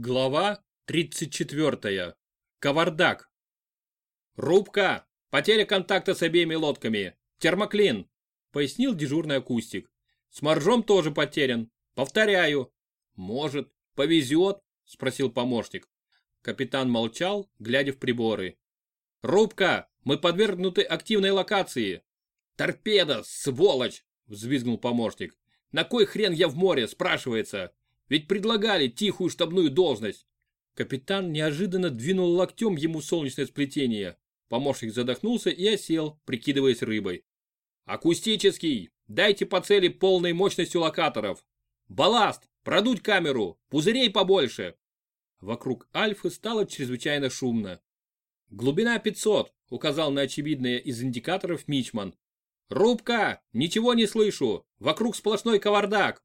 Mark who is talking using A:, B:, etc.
A: Глава 34. Кавардак. «Рубка! Потеря контакта с обеими лодками! Термоклин!» пояснил дежурный акустик. «С моржом тоже потерян. Повторяю». «Может, повезет?» спросил помощник. Капитан молчал, глядя в приборы. «Рубка! Мы подвергнуты активной локации!» «Торпеда, сволочь!» взвизгнул помощник. «На кой хрен я в море?» спрашивается. Ведь предлагали тихую штабную должность. Капитан неожиданно двинул локтем ему солнечное сплетение. Помощник задохнулся и осел, прикидываясь рыбой. «Акустический! Дайте по цели полной мощностью локаторов! Балласт! Продуть камеру! Пузырей побольше!» Вокруг Альфы стало чрезвычайно шумно. «Глубина 500», — указал на очевидное из индикаторов Мичман. «Рубка! Ничего не слышу! Вокруг сплошной кавардак!»